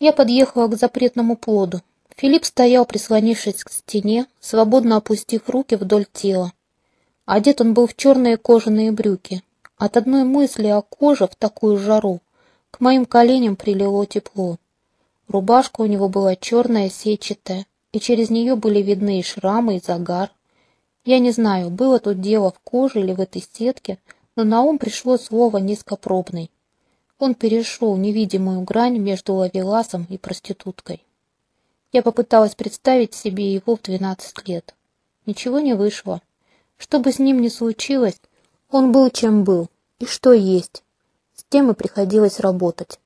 Я подъехала к запретному плоду. Филипп стоял, прислонившись к стене, свободно опустив руки вдоль тела. Одет он был в черные кожаные брюки. От одной мысли о коже в такую жару к моим коленям прилило тепло. Рубашка у него была черная, сетчатая, и через нее были видны и шрамы, и загар. Я не знаю, было тут дело в коже или в этой сетке, но на ум пришло слово «низкопробный». Он перешел невидимую грань между лавеласом и проституткой. Я попыталась представить себе его в двенадцать лет. Ничего не вышло. Что бы с ним ни случилось, он был чем был, и что есть. С тем и приходилось работать.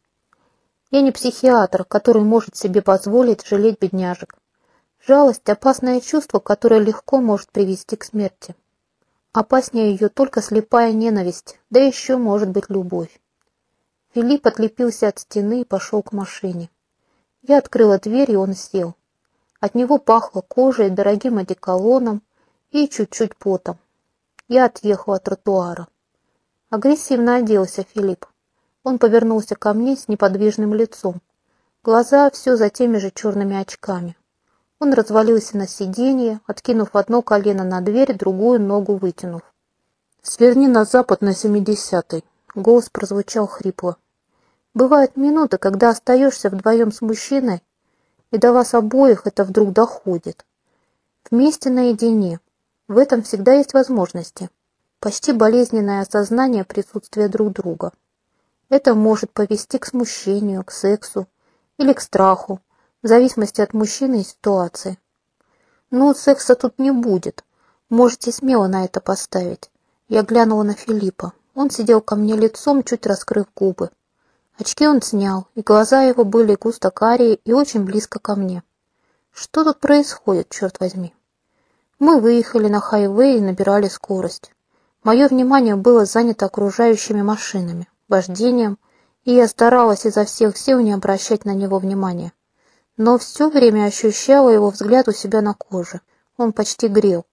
Я не психиатр, который может себе позволить жалеть бедняжек. Жалость – опасное чувство, которое легко может привести к смерти. Опаснее ее только слепая ненависть, да еще может быть любовь. Филипп отлепился от стены и пошел к машине. Я открыла дверь, и он сел. От него пахло кожей, дорогим одеколоном и чуть-чуть потом. Я отъехала от тротуара. Агрессивно оделся Филипп. Он повернулся ко мне с неподвижным лицом. Глаза все за теми же черными очками. Он развалился на сиденье, откинув одно колено на дверь, другую ногу вытянув. «Сверни на запад на семидесятый», — голос прозвучал хрипло. «Бывают минуты, когда остаешься вдвоем с мужчиной, и до вас обоих это вдруг доходит. Вместе наедине. В этом всегда есть возможности. Почти болезненное осознание присутствия друг друга». Это может повести к смущению, к сексу или к страху, в зависимости от мужчины и ситуации. Ну, секса тут не будет. Можете смело на это поставить. Я глянула на Филиппа. Он сидел ко мне лицом, чуть раскрыв губы. Очки он снял, и глаза его были густо карие и очень близко ко мне. Что тут происходит, черт возьми? Мы выехали на хайвей и набирали скорость. Мое внимание было занято окружающими машинами вождением, и я старалась изо всех сил не обращать на него внимания. Но все время ощущала его взгляд у себя на коже. Он почти грел.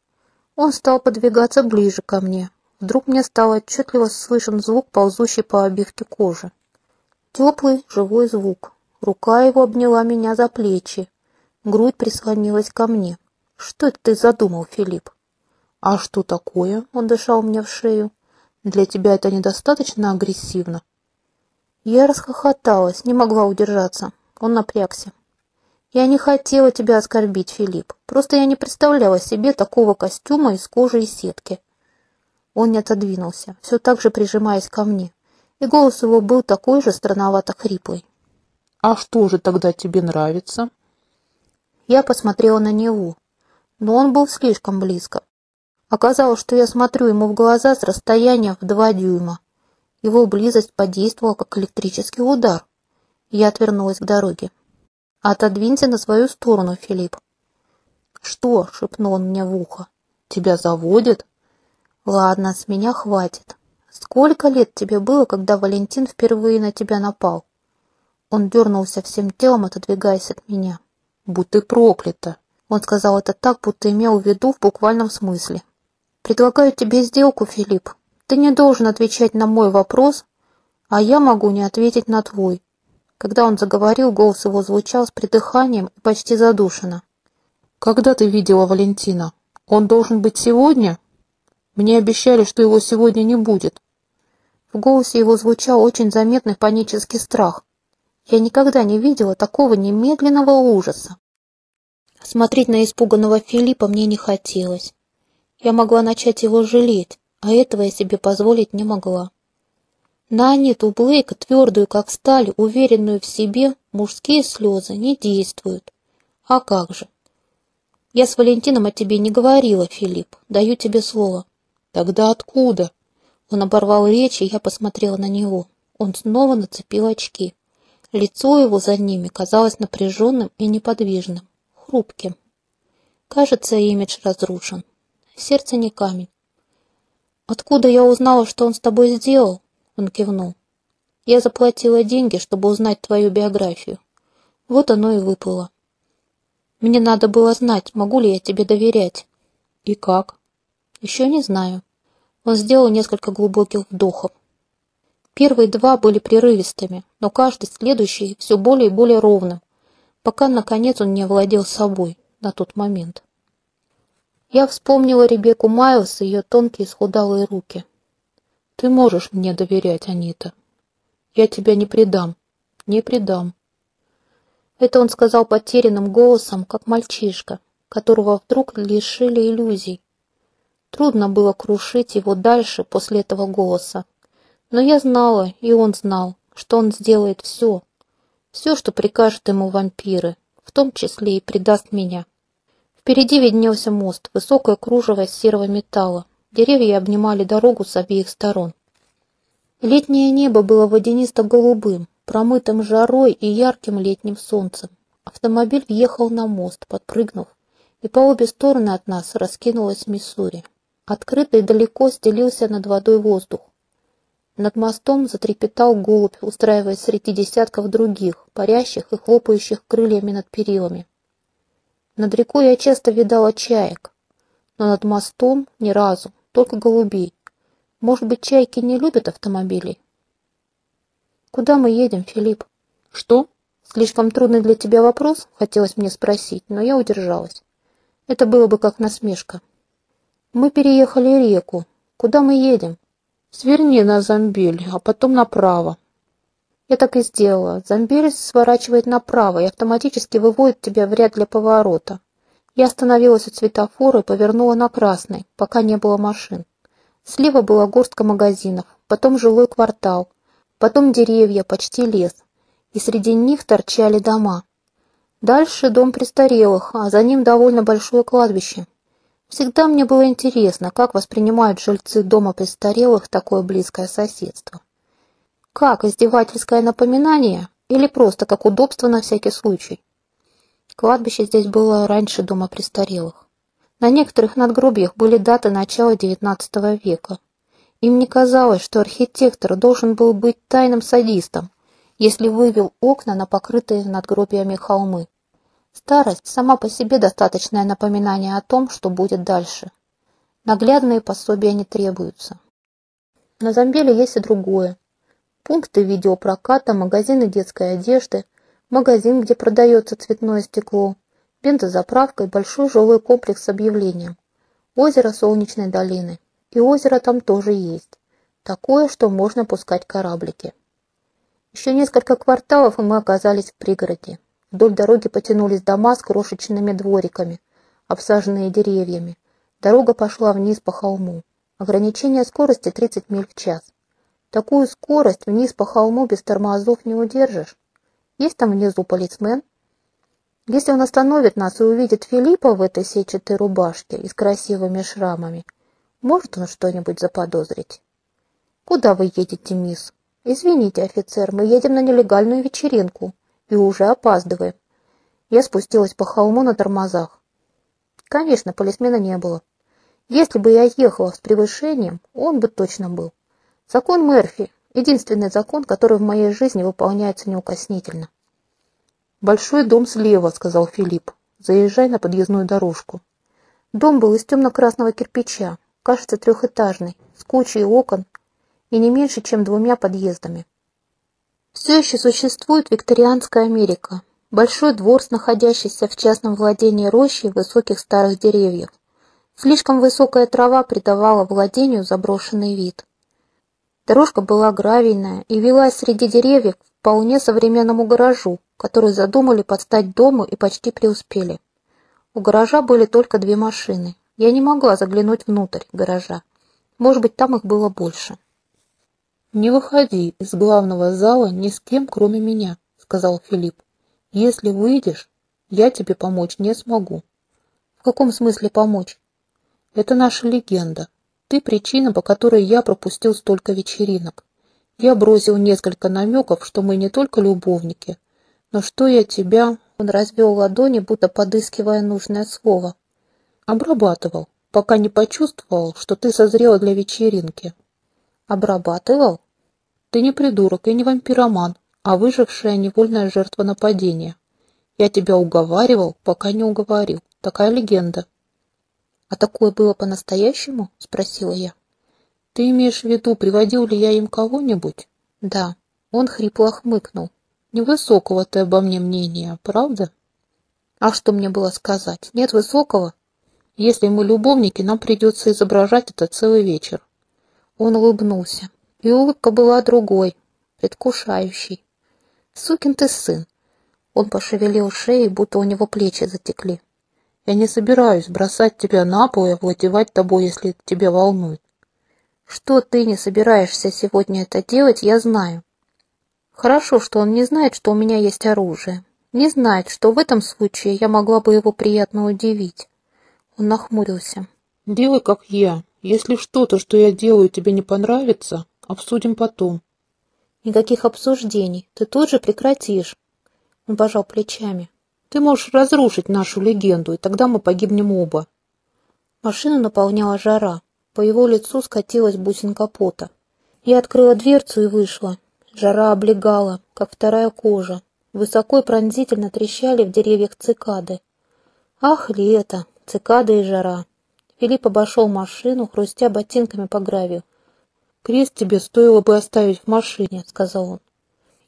Он стал подвигаться ближе ко мне. Вдруг мне стало отчетливо слышен звук, ползущий по обивке кожи. Теплый, живой звук. Рука его обняла меня за плечи. Грудь прислонилась ко мне. «Что это ты задумал, Филипп?» «А что такое?» — он дышал мне в шею. Для тебя это недостаточно агрессивно?» Я расхохоталась, не могла удержаться. Он напрягся. «Я не хотела тебя оскорбить, Филипп. Просто я не представляла себе такого костюма из кожи и сетки». Он не отодвинулся, все так же прижимаясь ко мне, и голос его был такой же странновато хриплый. «А что же тогда тебе нравится?» Я посмотрела на него, но он был слишком близко. Оказалось, что я смотрю ему в глаза с расстояния в два дюйма. Его близость подействовала, как электрический удар. Я отвернулась к дороге. «Отодвинься на свою сторону, Филипп». «Что?» — шепнул он мне в ухо. «Тебя заводят?» «Ладно, с меня хватит. Сколько лет тебе было, когда Валентин впервые на тебя напал?» Он дернулся всем телом, отодвигаясь от меня. «Будь ты проклята!» Он сказал это так, будто имел в виду в буквальном смысле. Предлагаю тебе сделку, Филипп. Ты не должен отвечать на мой вопрос, а я могу не ответить на твой. Когда он заговорил, голос его звучал с придыханием и почти задушенно. «Когда ты видела Валентина? Он должен быть сегодня? Мне обещали, что его сегодня не будет». В голосе его звучал очень заметный панический страх. Я никогда не видела такого немедленного ужаса. Смотреть на испуганного Филиппа мне не хотелось. Я могла начать его жалеть, а этого я себе позволить не могла. На Аниту Блейка, твердую как сталь, уверенную в себе, мужские слезы не действуют. А как же? Я с Валентином о тебе не говорила, Филипп, даю тебе слово. Тогда откуда? Он оборвал речь, и я посмотрела на него. Он снова нацепил очки. Лицо его за ними казалось напряженным и неподвижным, хрупким. Кажется, имидж разрушен сердце не камень. «Откуда я узнала, что он с тобой сделал?» Он кивнул. «Я заплатила деньги, чтобы узнать твою биографию. Вот оно и выплыло. Мне надо было знать, могу ли я тебе доверять». «И как?» «Еще не знаю». Он сделал несколько глубоких вдохов. Первые два были прерывистыми, но каждый следующий все более и более ровным, пока, наконец, он не овладел собой на тот момент. Я вспомнила Ребекку Майлз и ее тонкие схудалые руки. «Ты можешь мне доверять, Анита. Я тебя не предам, не предам». Это он сказал потерянным голосом, как мальчишка, которого вдруг лишили иллюзий. Трудно было крушить его дальше после этого голоса. Но я знала, и он знал, что он сделает все. Все, что прикажут ему вампиры, в том числе и предаст меня. Впереди виднелся мост, высокое кружево серого металла. Деревья обнимали дорогу с обеих сторон. Летнее небо было водянисто-голубым, промытым жарой и ярким летним солнцем. Автомобиль въехал на мост, подпрыгнув, и по обе стороны от нас раскинулась Миссури. Открыто и далеко стелился над водой воздух. Над мостом затрепетал голубь, устраиваясь среди десятков других, парящих и хлопающих крыльями над перилами. Над рекой я часто видала чаек, но над мостом ни разу, только голубей. Может быть, чайки не любят автомобилей? Куда мы едем, Филипп? Что? Слишком трудный для тебя вопрос, хотелось мне спросить, но я удержалась. Это было бы как насмешка. Мы переехали реку. Куда мы едем? Сверни на Замбель, а потом направо. Я так и сделала. Замбель сворачивает направо и автоматически выводит тебя в ряд для поворота. Я остановилась у светофора и повернула на красный, пока не было машин. Слева была горстка магазинов, потом жилой квартал, потом деревья, почти лес, и среди них торчали дома. Дальше дом престарелых, а за ним довольно большое кладбище. Всегда мне было интересно, как воспринимают жильцы дома престарелых такое близкое соседство. Как издевательское напоминание или просто как удобство на всякий случай? Кладбище здесь было раньше дома престарелых. На некоторых надгробиях были даты начала XIX века. Им не казалось, что архитектор должен был быть тайным садистом, если вывел окна на покрытые надгробиями холмы. Старость сама по себе достаточное напоминание о том, что будет дальше. Наглядные пособия не требуются. На Замбеле есть и другое. Пункты видеопроката, магазины детской одежды, магазин, где продается цветное стекло, бензозаправка и большой жилой комплекс с объявлением. Озеро Солнечной долины. И озеро там тоже есть. Такое, что можно пускать кораблики. Еще несколько кварталов, и мы оказались в пригороде. Вдоль дороги потянулись дома с крошечными двориками, обсаженные деревьями. Дорога пошла вниз по холму. Ограничение скорости 30 миль в час. Такую скорость вниз по холму без тормозов не удержишь. Есть там внизу полисмен? Если он остановит нас и увидит Филиппа в этой сетчатой рубашке и с красивыми шрамами, может он что-нибудь заподозрить? Куда вы едете, мисс? Извините, офицер, мы едем на нелегальную вечеринку и уже опаздываем. Я спустилась по холму на тормозах. Конечно, полисмена не было. Если бы я ехала с превышением, он бы точно был. Закон Мерфи – единственный закон, который в моей жизни выполняется неукоснительно. «Большой дом слева», – сказал Филипп. «Заезжай на подъездную дорожку». Дом был из темно-красного кирпича, кажется, трехэтажный, с кучей окон и не меньше, чем двумя подъездами. Все еще существует викторианская Америка. Большой двор, находящийся в частном владении рощи высоких старых деревьев. Слишком высокая трава придавала владению заброшенный вид. Дорожка была гравийная и вела среди деревьев вполне современному гаражу, который задумали подстать дому и почти преуспели. У гаража были только две машины. Я не могла заглянуть внутрь гаража. Может быть, там их было больше. «Не выходи из главного зала ни с кем, кроме меня», — сказал Филипп. «Если выйдешь, я тебе помочь не смогу». «В каком смысле помочь?» «Это наша легенда. Ты причина, по которой я пропустил столько вечеринок. Я бросил несколько намеков, что мы не только любовники, но что я тебя...» Он развел ладони, будто подыскивая нужное слово. «Обрабатывал, пока не почувствовал, что ты созрела для вечеринки». Обрабатывал? Ты не придурок и не вампироман, а выжившая невольная жертва нападения. Я тебя уговаривал, пока не уговорил. Такая легенда. А такое было по-настоящему? Спросила я. Ты имеешь в виду, приводил ли я им кого-нибудь? Да. Он хрипло хмыкнул. Невысокого ты обо мне мнения, правда? А что мне было сказать? Нет высокого? Если мы любовники, нам придется изображать это целый вечер. Он улыбнулся. И улыбка была другой, предвкушающей. Сукин ты сын. Он пошевелил шеей, будто у него плечи затекли. Я не собираюсь бросать тебя на пол и овладевать тобой, если тебя волнует. Что ты не собираешься сегодня это делать, я знаю. Хорошо, что он не знает, что у меня есть оружие. Не знает, что в этом случае я могла бы его приятно удивить. Он нахмурился. Делай, как я. Если что-то, что я делаю, тебе не понравится, обсудим потом. Никаких обсуждений. Ты тут же прекратишь. Он пожал плечами. Ты можешь разрушить нашу легенду, и тогда мы погибнем оба. Машину наполняла жара. По его лицу скатилась бусинка пота. Я открыла дверцу и вышла. Жара облегала, как вторая кожа. Высоко и пронзительно трещали в деревьях цикады. Ах, лето, цикады и жара. Филипп обошел машину, хрустя ботинками по гравию. «Крест тебе стоило бы оставить в машине», — сказал он.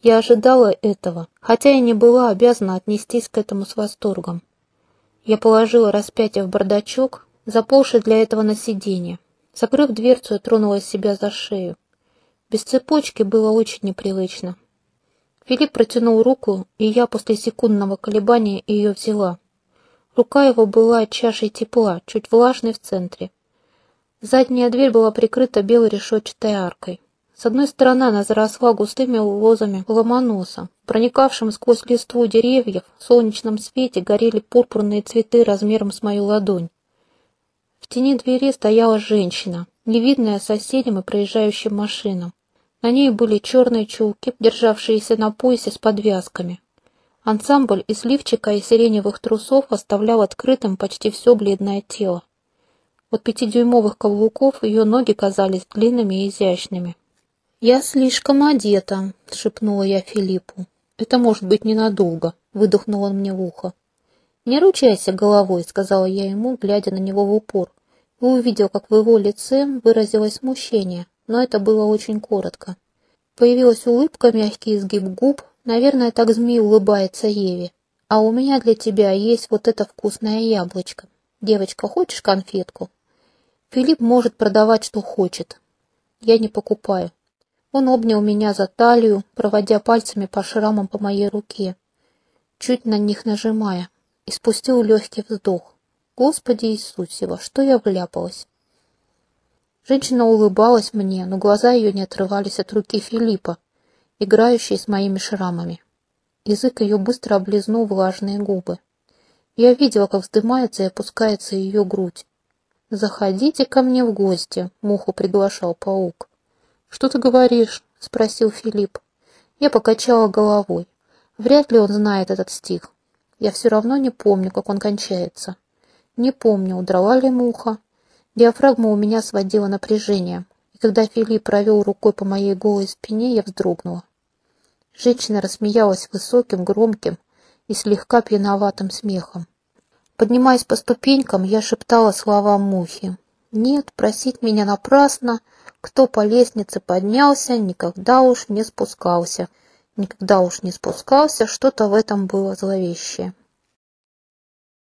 Я ожидала этого, хотя и не была обязана отнестись к этому с восторгом. Я положила распятие в бардачок, заползший для этого на сиденье. Закрыв дверцу, тронула себя за шею. Без цепочки было очень непривычно. Филипп протянул руку, и я после секундного колебания ее взяла. Рука его была чашей тепла, чуть влажной в центре. Задняя дверь была прикрыта белой решетчатой аркой. С одной стороны она заросла густыми лозами ломоноса. Проникавшим сквозь листву деревьев в солнечном свете горели пурпурные цветы размером с мою ладонь. В тени двери стояла женщина, невидная соседям и проезжающим машинам. На ней были черные чулки, державшиеся на поясе с подвязками. Ансамбль из лифчика и сиреневых трусов оставлял открытым почти все бледное тело. От пятидюймовых каблуков ее ноги казались длинными и изящными. «Я слишком одета», — шепнула я Филиппу. «Это может быть ненадолго», — выдохнул он мне в ухо. «Не ручайся головой», — сказала я ему, глядя на него в упор, и увидел, как в его лице выразилось смущение, но это было очень коротко. Появилась улыбка, мягкий изгиб губ, наверное, так змей улыбается Еве. «А у меня для тебя есть вот это вкусное яблочко. Девочка, хочешь конфетку?» Филипп может продавать, что хочет. Я не покупаю. Он обнял меня за талию, проводя пальцами по шрамам по моей руке, чуть на них нажимая, и спустил легкий вздох. Господи Иисусе, во что я вляпалась? Женщина улыбалась мне, но глаза ее не отрывались от руки Филиппа, играющей с моими шрамами. Язык ее быстро облизнул влажные губы. Я видела, как вздымается и опускается ее грудь. «Заходите ко мне в гости», — муху приглашал паук. «Что ты говоришь?» — спросил Филипп. Я покачала головой. Вряд ли он знает этот стих. Я все равно не помню, как он кончается. Не помню, удрала ли муха. Диафрагма у меня сводила напряжение, когда Филипп провел рукой по моей голой спине, я вздрогнула. Женщина рассмеялась высоким, громким и слегка пьяноватым смехом. Поднимаясь по ступенькам, я шептала слова мухи. «Нет, просить меня напрасно, кто по лестнице поднялся, никогда уж не спускался. Никогда уж не спускался, что-то в этом было зловещее.